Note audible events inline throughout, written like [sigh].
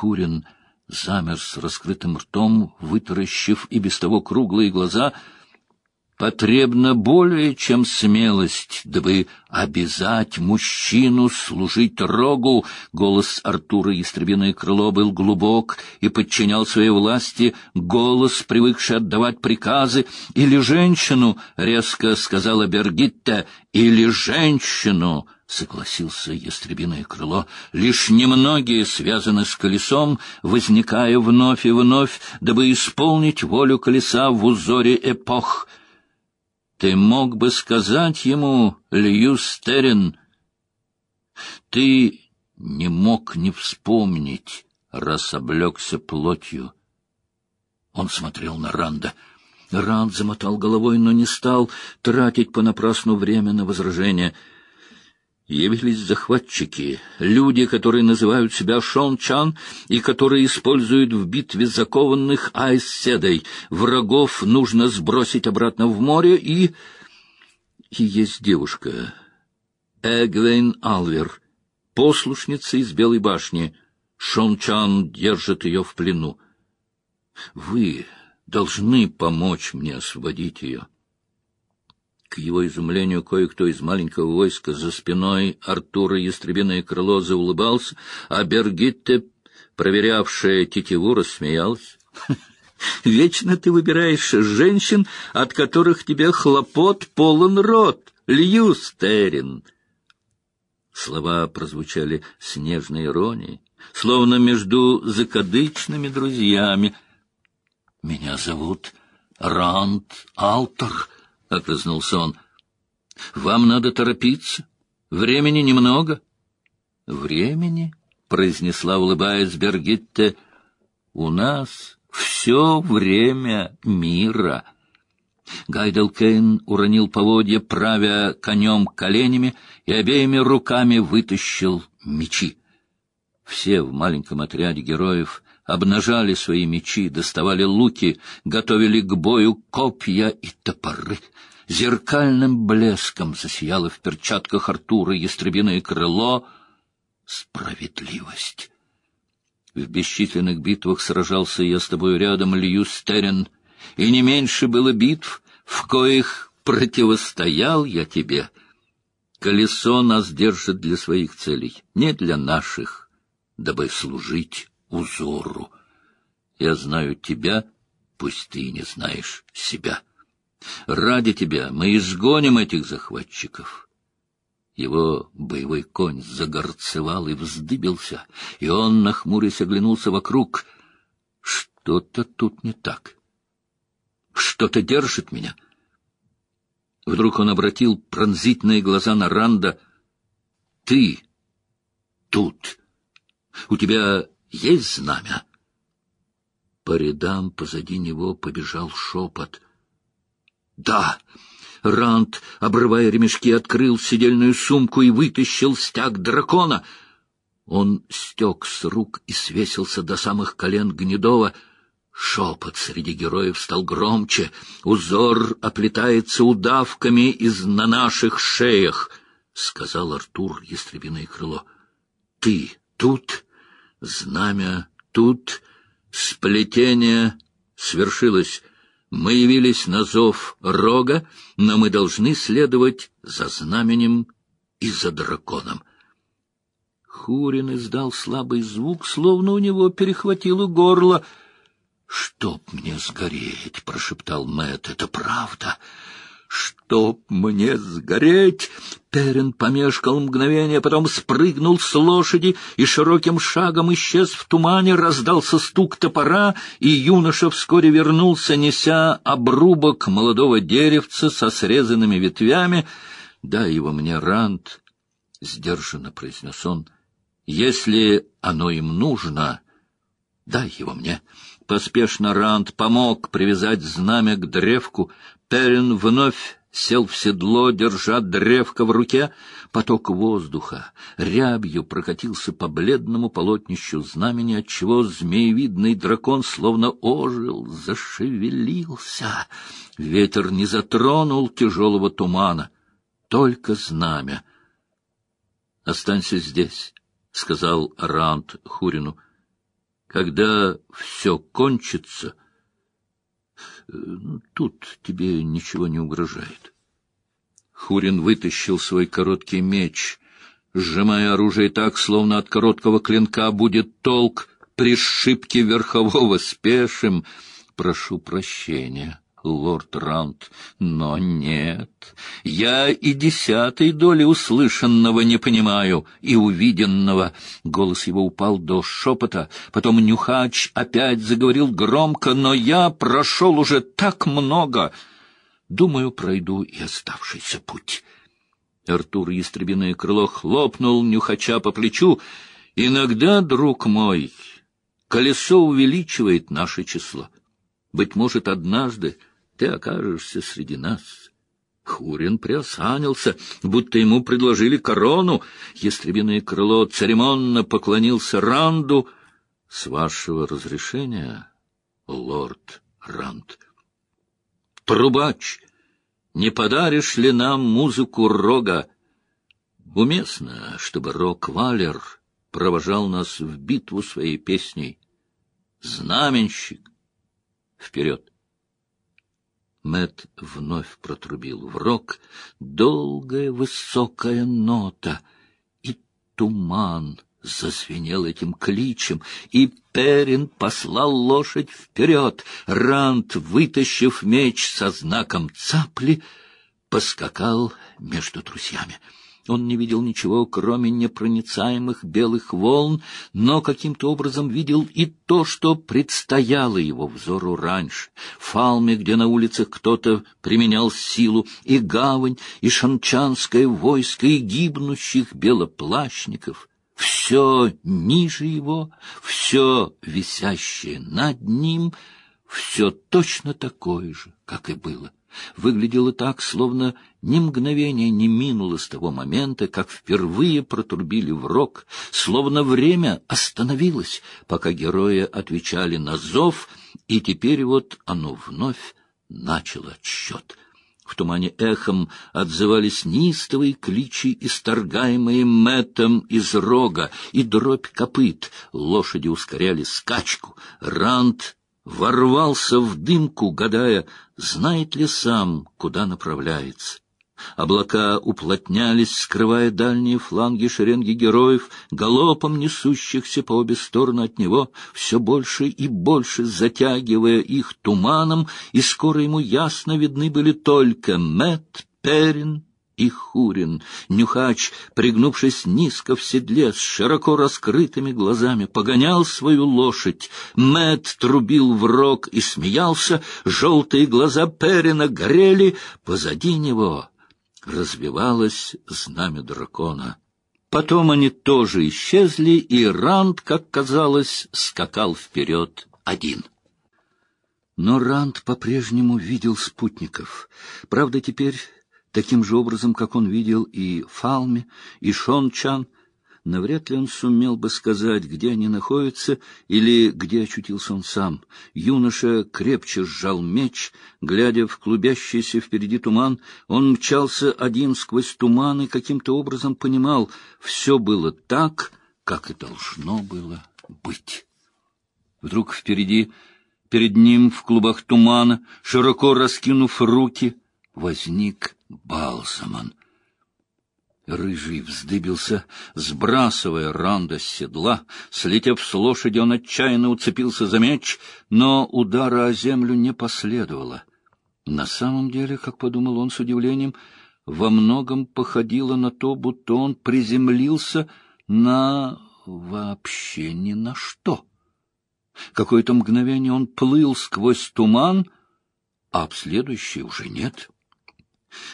Хурин замер с раскрытым ртом, вытаращив и без того круглые глаза — потребна более, чем смелость, дабы обязать мужчину служить рогу. Голос Артура Ястребиное крыло был глубок и подчинял своей власти. Голос, привыкший отдавать приказы, или женщину, — резко сказала Бергитта, — или женщину, — согласился Ястребиное крыло. Лишь немногие связаны с колесом, возникая вновь и вновь, дабы исполнить волю колеса в узоре эпох — ты мог бы сказать ему, Льюстерин, ты не мог не вспомнить, раз облегся плотью. Он смотрел на Ранда. Ранд замотал головой, но не стал тратить понапрасну время на возражение — явились захватчики, люди, которые называют себя Шон-Чан и которые используют в битве закованных Айседой. Врагов нужно сбросить обратно в море и... И есть девушка, Эгвейн Алвер, послушница из Белой башни. Шон-Чан держит ее в плену. Вы должны помочь мне освободить ее. К его изумлению кое-кто из маленького войска за спиной Артура Ястребиное крыло заулыбался, а Бергитте, проверявшая тетиву, рассмеялась. [laughs] «Вечно ты выбираешь женщин, от которых тебе хлопот полон рот, Льюстерин!» Слова прозвучали с нежной иронией, словно между закадычными друзьями. «Меня зовут Ранд Алтер», — огрызнулся он. — Вам надо торопиться. Времени немного. — Времени? — произнесла, улыбаясь Бергитте. — У нас все время мира. Гайдел Кейн уронил поводья, правя конем коленями, и обеими руками вытащил мечи. Все в маленьком отряде героев обнажали свои мечи, доставали луки, готовили к бою копья и топоры. Зеркальным блеском засияло в перчатках Артура ястребиное крыло справедливость. В бесчисленных битвах сражался я с тобой рядом, Льюстерин, и не меньше было битв, в коих противостоял я тебе. Колесо нас держит для своих целей, не для наших, дабы служить узору. Я знаю тебя, пусть ты не знаешь себя. Ради тебя мы изгоним этих захватчиков. Его боевой конь загорцевал и вздыбился, и он, нахмурясь, оглянулся вокруг. Что-то тут не так. Что-то держит меня. Вдруг он обратил пронзительные глаза на Ранда. — Ты тут. У тебя есть знамя? По рядам позади него побежал шепот. «Да!» Ранд, обрывая ремешки, открыл сидельную сумку и вытащил стяг дракона. Он стек с рук и свесился до самых колен Гнедова. Шепот среди героев стал громче. Узор оплетается удавками из на наших шеях, — сказал Артур Ястребиное крыло. — Ты тут? Знамя тут, сплетение свершилось. Мы явились на зов рога, но мы должны следовать за знаменем и за драконом. Хурин издал слабый звук, словно у него перехватило горло. — Чтоб мне сгореть, — прошептал Мэт, — это правда. «Чтоб мне сгореть!» Терен помешкал мгновение, потом спрыгнул с лошади и широким шагом исчез в тумане, раздался стук топора, и юноша вскоре вернулся, неся обрубок молодого деревца со срезанными ветвями. «Дай его мне, Рант!» — сдержанно произнес он. «Если оно им нужно, дай его мне». Поспешно Ранд помог привязать знамя к древку, Терен вновь сел в седло, держа древко в руке. Поток воздуха рябью прокатился по бледному полотнищу знамени, отчего змеевидный дракон словно ожил, зашевелился. Ветер не затронул тяжелого тумана, только знамя. — Останься здесь, — сказал Раунд Хурину. Когда все кончится, тут тебе ничего не угрожает. Хурин вытащил свой короткий меч, сжимая оружие так, словно от короткого клинка будет толк при сшибке верхового спешим. Прошу прощения, лорд Рант, но нет. Я и десятой доли услышанного не понимаю, и увиденного. Голос его упал до шепота. Потом Нюхач опять заговорил громко, но я прошел уже так много. Думаю, пройду и оставшийся путь. Артур Ястребиное крыло хлопнул Нюхача по плечу. «Иногда, друг мой, колесо увеличивает наше число. Быть может, однажды ты окажешься среди нас. Хурин приосанился, будто ему предложили корону. Ястребиное крыло церемонно поклонился Ранду. — С вашего разрешения, лорд Ранд. — Трубач, не подаришь ли нам музыку рога? Уместно, чтобы рок-валер провожал нас в битву своей песней. Знаменщик! Вперед! Мэт вновь протрубил в рог долгая высокая нота, и туман зазвенел этим кличем, и Перин послал лошадь вперед. Рант, вытащив меч со знаком цапли, поскакал между друзьями. Он не видел ничего, кроме непроницаемых белых волн, но каким-то образом видел и то, что предстояло его взору раньше. Фалме, где на улицах кто-то применял силу, и гавань, и шанчанское войско, и гибнущих белоплащников. Все ниже его, все висящее над ним, все точно такое же, как и было выглядело так, словно ни мгновения не минуло с того момента, как впервые протрубили в рог, словно время остановилось, пока герои отвечали на зов, и теперь вот оно вновь начало отсчет. В тумане эхом отзывались неистовые кличи, исторгаемые метом из рога, и дробь копыт. Лошади ускоряли скачку. Ранд ворвался в дымку, гадая, знает ли сам, куда направляется. Облака уплотнялись, скрывая дальние фланги шеренги героев, галопом несущихся по обе стороны от него, все больше и больше затягивая их туманом, и скоро ему ясно видны были только Мэт, Перин и Хурин. Нюхач, пригнувшись низко в седле, с широко раскрытыми глазами, погонял свою лошадь. Мэт трубил в рог и смеялся, желтые глаза Перина горели. Позади него развивалось знамя дракона. Потом они тоже исчезли, и Ранд, как казалось, скакал вперед один. Но Ранд по-прежнему видел спутников. Правда, теперь таким же образом, как он видел и Фалме, и Шончан, навряд ли он сумел бы сказать, где они находятся или где очутился он сам. Юноша крепче сжал меч, глядя в клубящийся впереди туман, он мчался один сквозь туман и каким-то образом понимал, все было так, как и должно было быть. Вдруг впереди, перед ним в клубах тумана, широко раскинув руки, возник Балсаман. Рыжий вздыбился, сбрасывая Ранда с седла. Слетев с лошади, он отчаянно уцепился за меч, но удара о землю не последовало. На самом деле, как подумал он с удивлением, во многом походило на то, будто он приземлился на вообще ни на что. Какое-то мгновение он плыл сквозь туман, а в следующее уже нет.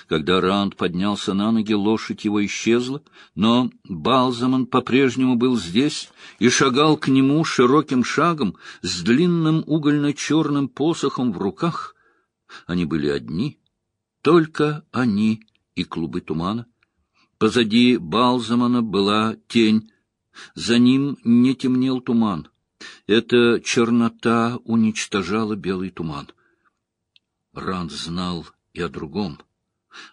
Когда Раунд поднялся на ноги, лошадь его исчезла, но Балзаман по-прежнему был здесь и шагал к нему широким шагом с длинным угольно-черным посохом в руках. Они были одни, только они и клубы тумана. Позади Балзамана была тень, за ним не темнел туман. Эта чернота уничтожала белый туман. Ранд знал и о другом —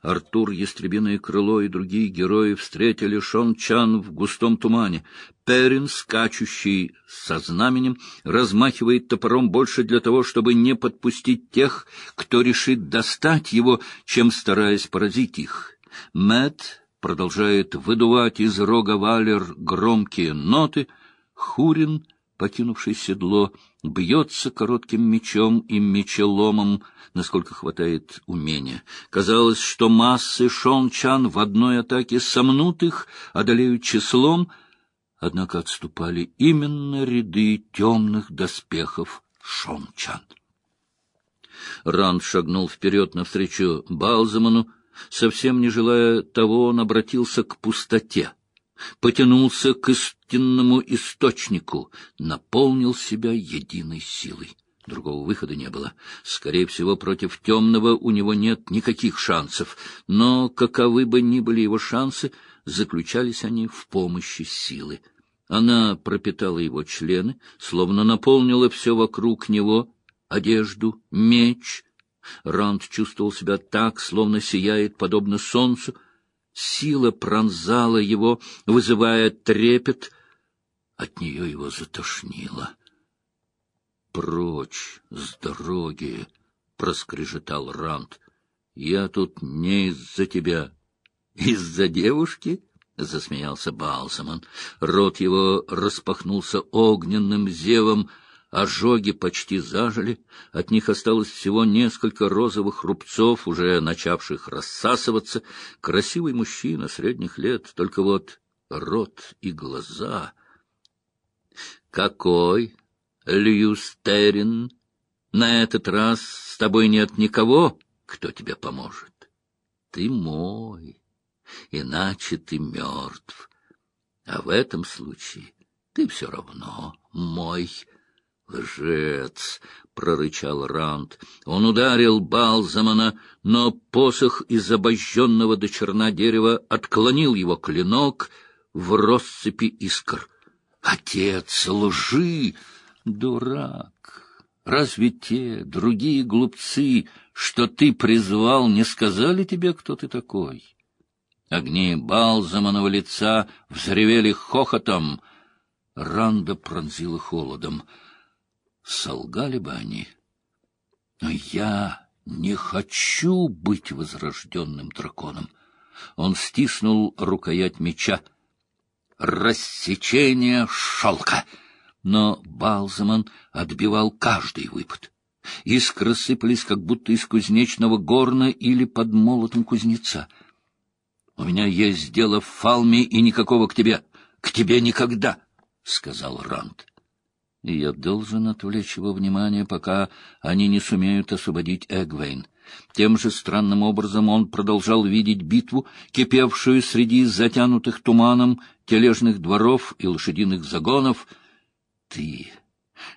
Артур, Ястребиное крыло и другие герои встретили Шон Чан в густом тумане. Перин, скачущий со знаменем, размахивает топором больше для того, чтобы не подпустить тех, кто решит достать его, чем стараясь поразить их. Мэт продолжает выдувать из рога валер громкие ноты. Хурин, покинувший седло, бьется коротким мечом и мечеломом, насколько хватает умения. Казалось, что массы Шончан в одной атаке сомнут их, одолеют числом, однако отступали именно ряды темных доспехов Шончан. Ранд шагнул вперед навстречу Балзаману, совсем не желая того, он обратился к пустоте потянулся к истинному источнику, наполнил себя единой силой. Другого выхода не было. Скорее всего, против темного у него нет никаких шансов, но каковы бы ни были его шансы, заключались они в помощи силы. Она пропитала его члены, словно наполнила все вокруг него — одежду, меч. Ранд чувствовал себя так, словно сияет, подобно солнцу, Сила пронзала его, вызывая трепет. От нее его затошнило. «Прочь с дороги!» — проскрежетал Рант. «Я тут не из-за тебя. Из-за девушки?» — засмеялся Балсаман. Рот его распахнулся огненным зевом, Ожоги почти зажили, от них осталось всего несколько розовых рубцов, уже начавших рассасываться. Красивый мужчина средних лет, только вот рот и глаза. «Какой, Льюстерин? На этот раз с тобой нет никого, кто тебе поможет. Ты мой, иначе ты мертв. А в этом случае ты все равно мой». «Лжец!» — прорычал Раунд. Он ударил Балзамана, но посох из обожженного до черна дерева отклонил его клинок в россыпи искр. «Отец, лжи! Дурак! Разве те, другие глупцы, что ты призвал, не сказали тебе, кто ты такой?» Огни Балзаманова лица взревели хохотом. Ранда пронзила холодом — солгали бы они. Но я не хочу быть возрожденным драконом. Он стиснул рукоять меча. Рассечение шелка! Но Балзаман отбивал каждый выпад. Искры сыпались, как будто из кузнечного горна или под молотом кузнеца. — У меня есть дело в Фалме и никакого к тебе. К тебе никогда, — сказал Ранд и я должен отвлечь его внимание, пока они не сумеют освободить Эгвейн. Тем же странным образом он продолжал видеть битву, кипевшую среди затянутых туманом тележных дворов и лошадиных загонов. Ты,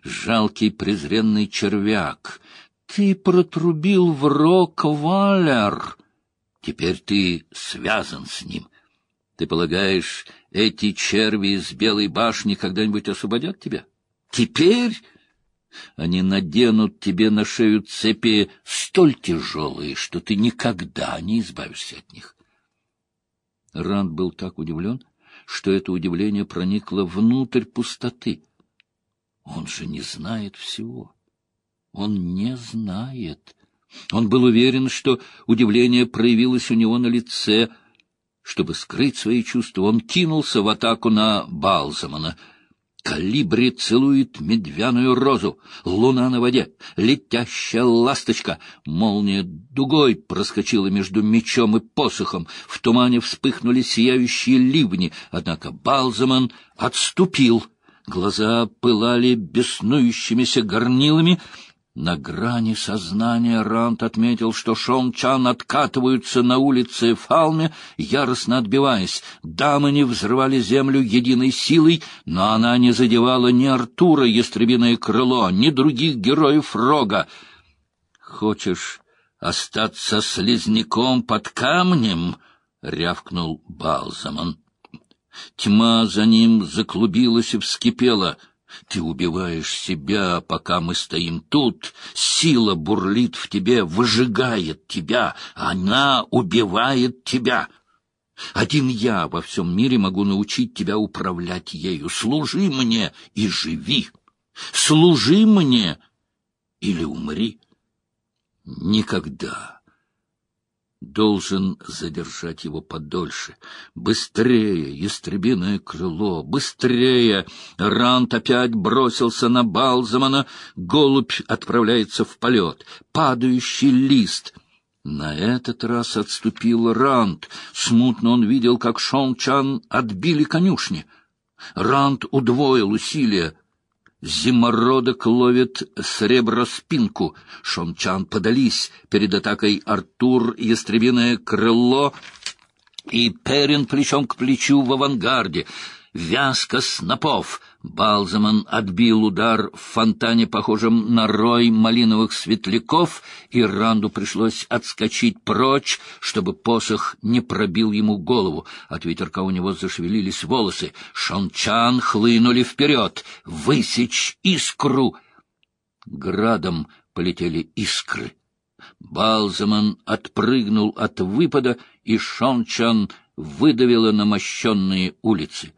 жалкий презренный червяк, ты протрубил в рок Валер. Теперь ты связан с ним. Ты полагаешь, эти черви из Белой башни когда-нибудь освободят тебя? — Теперь они наденут тебе на шею цепи столь тяжелые, что ты никогда не избавишься от них. Ранд был так удивлен, что это удивление проникло внутрь пустоты. Он же не знает всего. Он не знает. Он был уверен, что удивление проявилось у него на лице. Чтобы скрыть свои чувства, он кинулся в атаку на Балзамана — Калибри целует медвяную розу, луна на воде, летящая ласточка. Молния дугой проскочила между мечом и посохом. В тумане вспыхнули сияющие ливни, однако Балзаман отступил. Глаза пылали беснующимися горнилами — на грани сознания Рант отметил, что Шон Чан откатываются на улице Фалме, яростно отбиваясь. Дамы не взрывали землю единой силой, но она не задевала ни Артура, ястребиное крыло, ни других героев Рога. «Хочешь остаться слизняком под камнем?» — рявкнул Балзаман. Тьма за ним заклубилась и вскипела — Ты убиваешь себя, пока мы стоим тут. Сила бурлит в тебе, выжигает тебя. Она убивает тебя. Один я во всем мире могу научить тебя управлять ею. Служи мне и живи. Служи мне или умри. Никогда должен задержать его подольше. Быстрее, ястребиное крыло, быстрее! Рант опять бросился на Балзамана, голубь отправляется в полет, падающий лист — на этот раз отступил Рант. Смутно он видел, как Шон Чан отбили конюшни. Рант удвоил усилия. Зимородок ловит среброспинку. Шончан подались перед атакой Артур, ястребиное крыло и Перин плечом к плечу в авангарде. Вязка снопов. Балзаман отбил удар в фонтане, похожем на рой малиновых светляков, и Ранду пришлось отскочить прочь, чтобы посох не пробил ему голову. От ветерка у него зашевелились волосы. Шончан хлынули вперед. «Высечь искру!» Градом полетели искры. Балзаман отпрыгнул от выпада, и Шончан выдавила на мощенные улицы.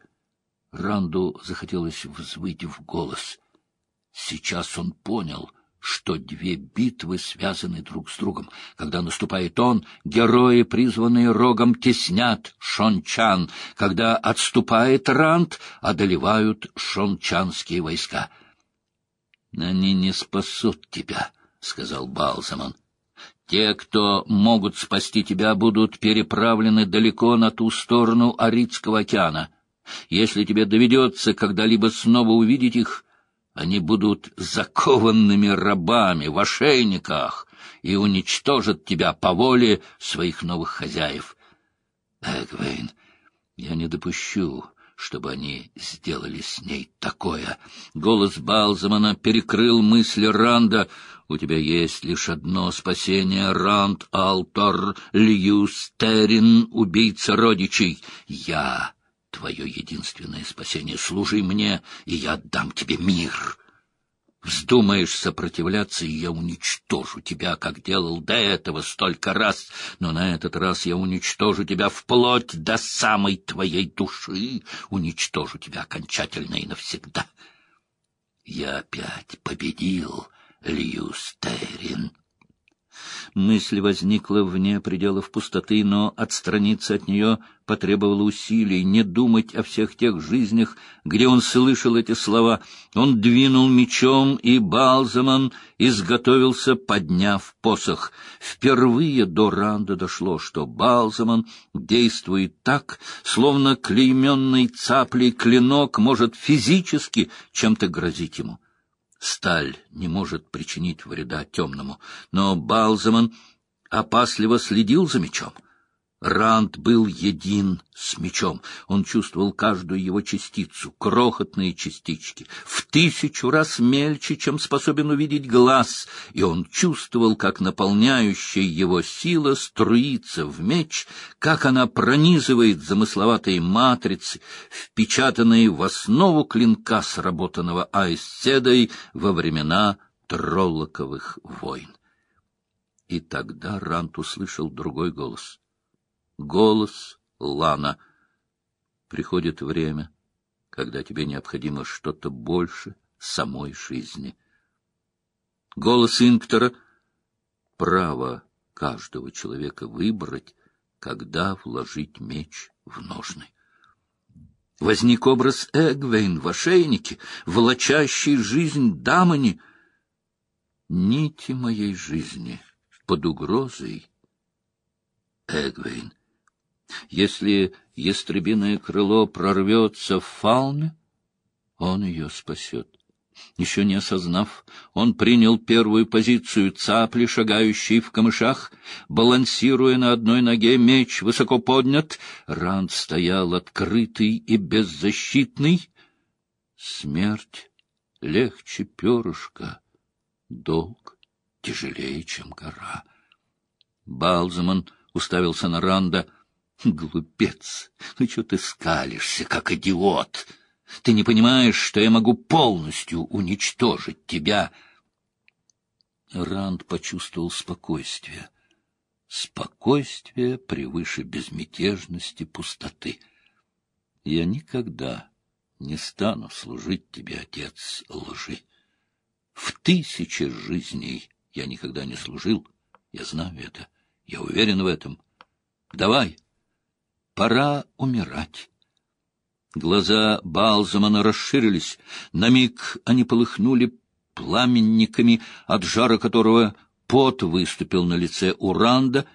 Ранду захотелось взвыть в голос. Сейчас он понял, что две битвы связаны друг с другом. Когда наступает он, герои, призванные рогом, теснят Шончан. Когда отступает Ранд, одолевают шончанские войска. — Они не спасут тебя, — сказал Балзаман. Те, кто могут спасти тебя, будут переправлены далеко на ту сторону Аридского океана. Если тебе доведется когда-либо снова увидеть их, они будут закованными рабами в ошейниках и уничтожат тебя по воле своих новых хозяев. Эгвейн, я не допущу, чтобы они сделали с ней такое. Голос Балзамана перекрыл мысли Ранда. У тебя есть лишь одно спасение, Ранд Алтор Льюстерин, убийца родичей. Я твое единственное спасение. Служи мне, и я отдам тебе мир. Вздумаешь сопротивляться, и я уничтожу тебя, как делал до этого столько раз, но на этот раз я уничтожу тебя вплоть до самой твоей души, уничтожу тебя окончательно и навсегда. Я опять победил, Льюстерин. Мысль возникла вне пределов пустоты, но отстраниться от нее потребовало усилий, не думать о всех тех жизнях, где он слышал эти слова. Он двинул мечом, и Балзаман изготовился, подняв посох. Впервые до Ранда дошло, что Балзаман действует так, словно клейменный цаплей клинок может физически чем-то грозить ему. Сталь не может причинить вреда темному, но Балзаман опасливо следил за мечом — Ранд был един с мечом. Он чувствовал каждую его частицу, крохотные частички, в тысячу раз мельче, чем способен увидеть глаз, и он чувствовал, как наполняющая его сила струится в меч, как она пронизывает замысловатые матрицы, впечатанные в основу клинка, сработанного Айсседой во времена Троллоковых войн. И тогда Рант услышал другой голос — голос Лана. Приходит время, когда тебе необходимо что-то больше самой жизни. Голос Инктора — право каждого человека выбрать, когда вложить меч в ножны. Возник образ Эгвейн в ошейнике, волочащий жизнь Дамани. Нити моей жизни под угрозой. Эгвейн, если ястребиное крыло прорвется в фауне, он ее спасет. Еще не осознав, он принял первую позицию цапли, шагающей в камышах. Балансируя на одной ноге, меч высоко поднят. Ранд стоял открытый и беззащитный. Смерть легче перышка, долг тяжелее, чем гора. Балзаман уставился на Ранда — Глупец, ну что ты скалишься, как идиот? Ты не понимаешь, что я могу полностью уничтожить тебя. Ранд почувствовал спокойствие. Спокойствие превыше безмятежности, пустоты. Я никогда не стану служить тебе, отец лжи. В тысячи жизней я никогда не служил. Я знаю это. Я уверен в этом. Давай. Пора умирать. Глаза Балзамана расширились. На миг они полыхнули пламенниками, от жара которого пот выступил на лице Уранда.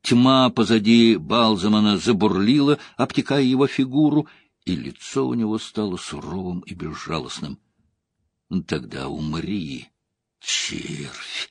Тьма позади Балзамана забурлила, обтекая его фигуру, и лицо у него стало суровым и безжалостным. Тогда умри, червь!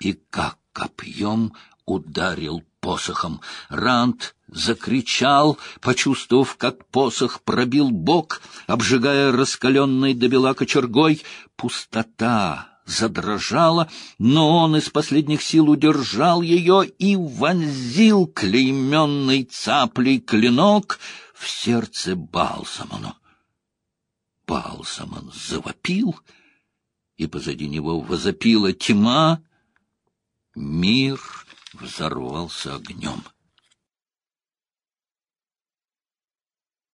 И как копьем ударил посохом. Ранд закричал, почувствовав, как посох пробил бок, обжигая раскаленной до бела кочергой. Пустота задрожала, но он из последних сил удержал ее и вонзил клейменный цаплей клинок в сердце Балсамону. Балсамон завопил, и позади него возопила тьма. Мир взорвался огнем.